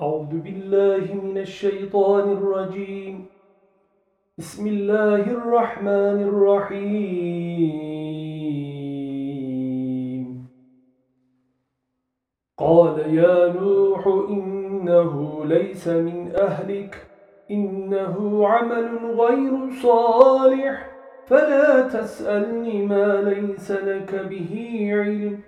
أعوذ بالله من الشيطان الرجيم. بسم الله الرحمن الرحيم. قال يا نوح إنه ليس من أهلك إنه عمل غير صالح فلا تسألني ما ليس لك به علم.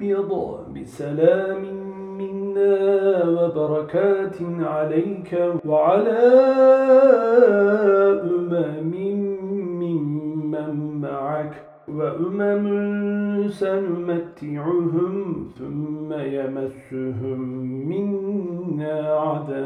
احبض بسلام منا وبركات عليك وعلى أمم ممن معك وأمم سنمتعهم ثم يمسهم منا عذاب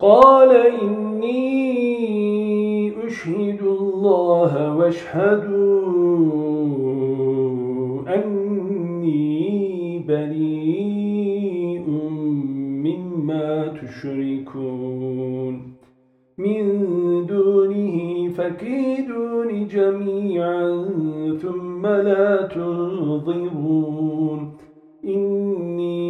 قال إني أشهد الله واشهدوا أني بريء مما تشركون. من دونه فكيدون جميعا ثم لا تنظرون.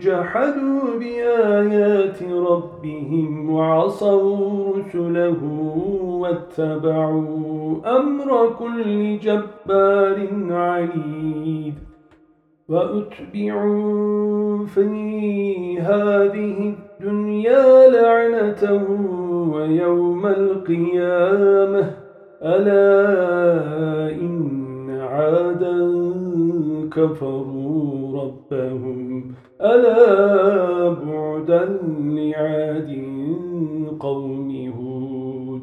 جحدوا بآيات ربهم وعصوا رسله واتبعوا أمر كل جبار عنيد. وأتبعوا في هذه الدنيا لعنة ويوم القيامة. ألا إن عادا كفروا ربهم ألا بعدا لعاد قوم هود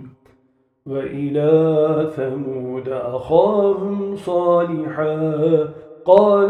وإلى ثمود أخاهم صالحا قال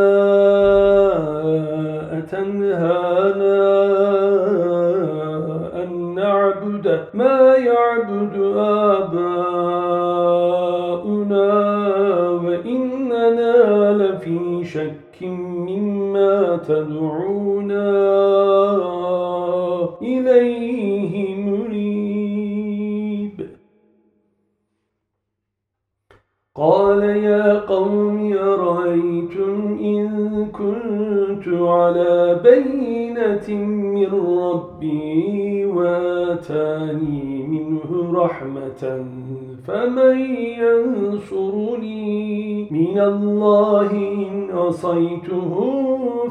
نعبد ما يعبد آباؤنا وإننا لفي شك مما تدعونا رحمة فمن ينصرني؟ من الله إن أصيته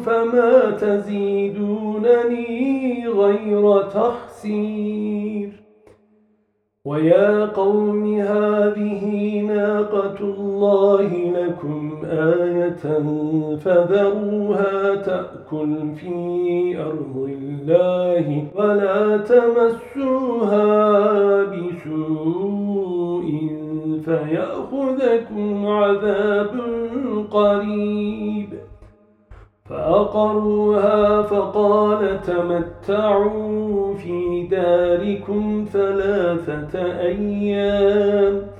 فما تزيدونني غير تخسير. ويا قوم هذه ناقة الله لكم آية فذروها تأكل في أرض الله ولا تمسوها بسوء فيأخذكم عذاب قريب. فأقروها فقال تمتعوا في داركم ثلاثة أيام.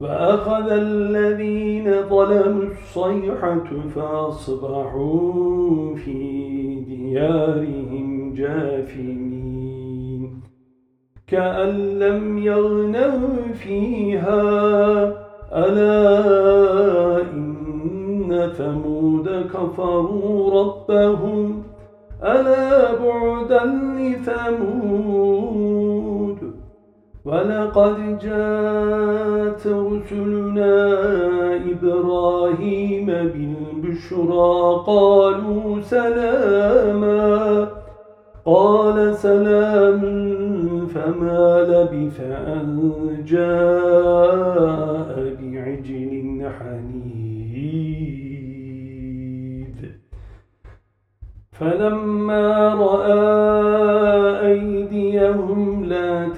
وأخذ الذين ظلموا الصيحة فأصبحوا في ديارهم جاثمين. كأن لم يغنوا فيها ألا إن ثمود كفروا ربهم. ألا بعدا لثمود ولقد جاءت رسلنا إبراهيم بالبشرى قالوا سلاما. قال سلام فما لبث أن جاء بعجل حنيذ. فلما لا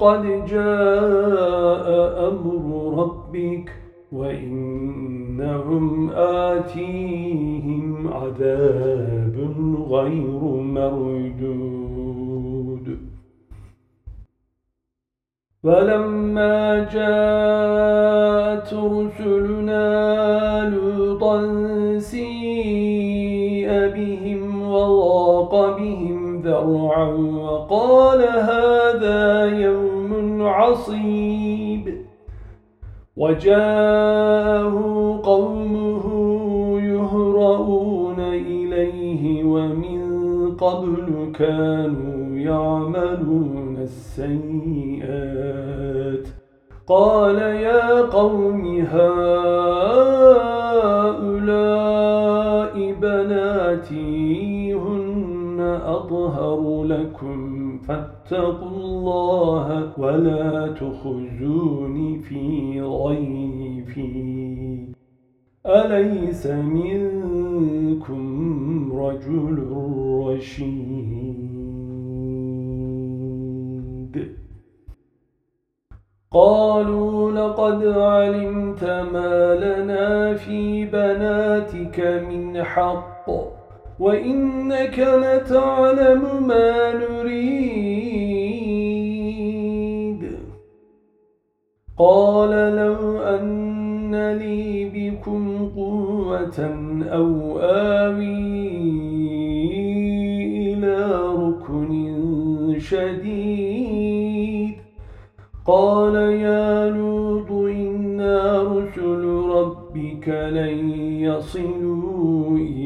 قد جاء أمر ربك وإنهم آتيهم عذاب غير مردود. فلما جاءت رسلنا لوطا سيء بهم وضاق بهم ذرعا وقال هذا يوم عصيب. وجاءه قومه يهرؤون إليه ومن قبل كانوا يعملون السيئات. قال يا قوم هؤلاء أطهر لكم فاتقوا الله ولا تخزوني في ضيفي. أليس منكم رجل رشيد؟ قالوا لقد علمت ما لنا في بناتك من حق. وإنك لتعلم ما نريد. قال لو أن لي بكم قوة أو آوي إلى ركن شديد. قال يا لوط إنا رسل ربك لن يصلوا إليك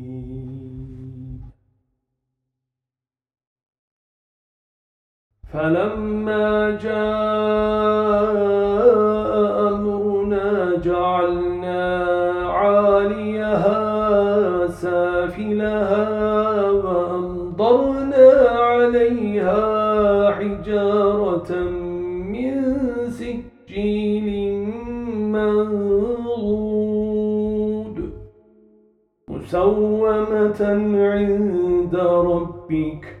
فلما جاء أمرنا جعلنا عاليها سافلها وأمضرنا عليها حجارة من سجيل منضود مسومة عند ربك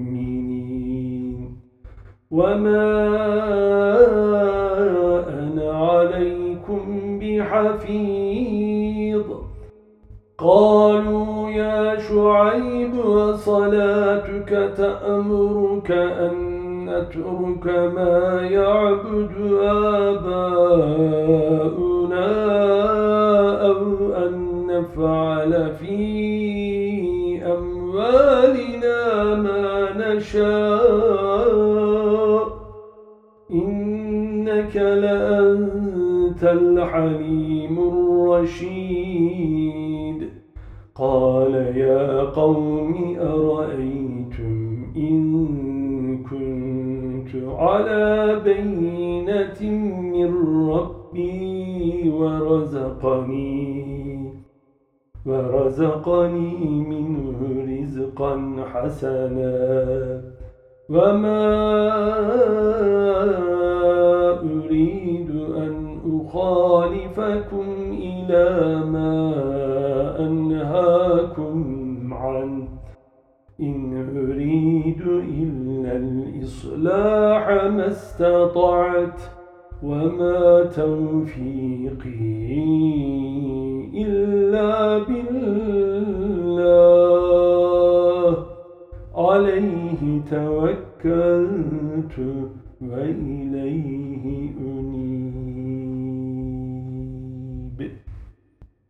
وما أنا عليكم بحفيظ قالوا يا شعيب وصلاتك تأمرك أن نترك ما يعبد آباؤنا أو أن نفعل في أموالنا ما نشاء الحليم الرشيد. قال يا قوم أرأيتم إن كنت على بينة من ربي ورزقني ورزقني منه رزقا حسنا. وما أريد أن أخالفكم إلى ما أنهاكم عنه. إن أريد إلا الإصلاح ما استطعت وما توفيقي إلا بالله. عليه توكلت وإليه أريد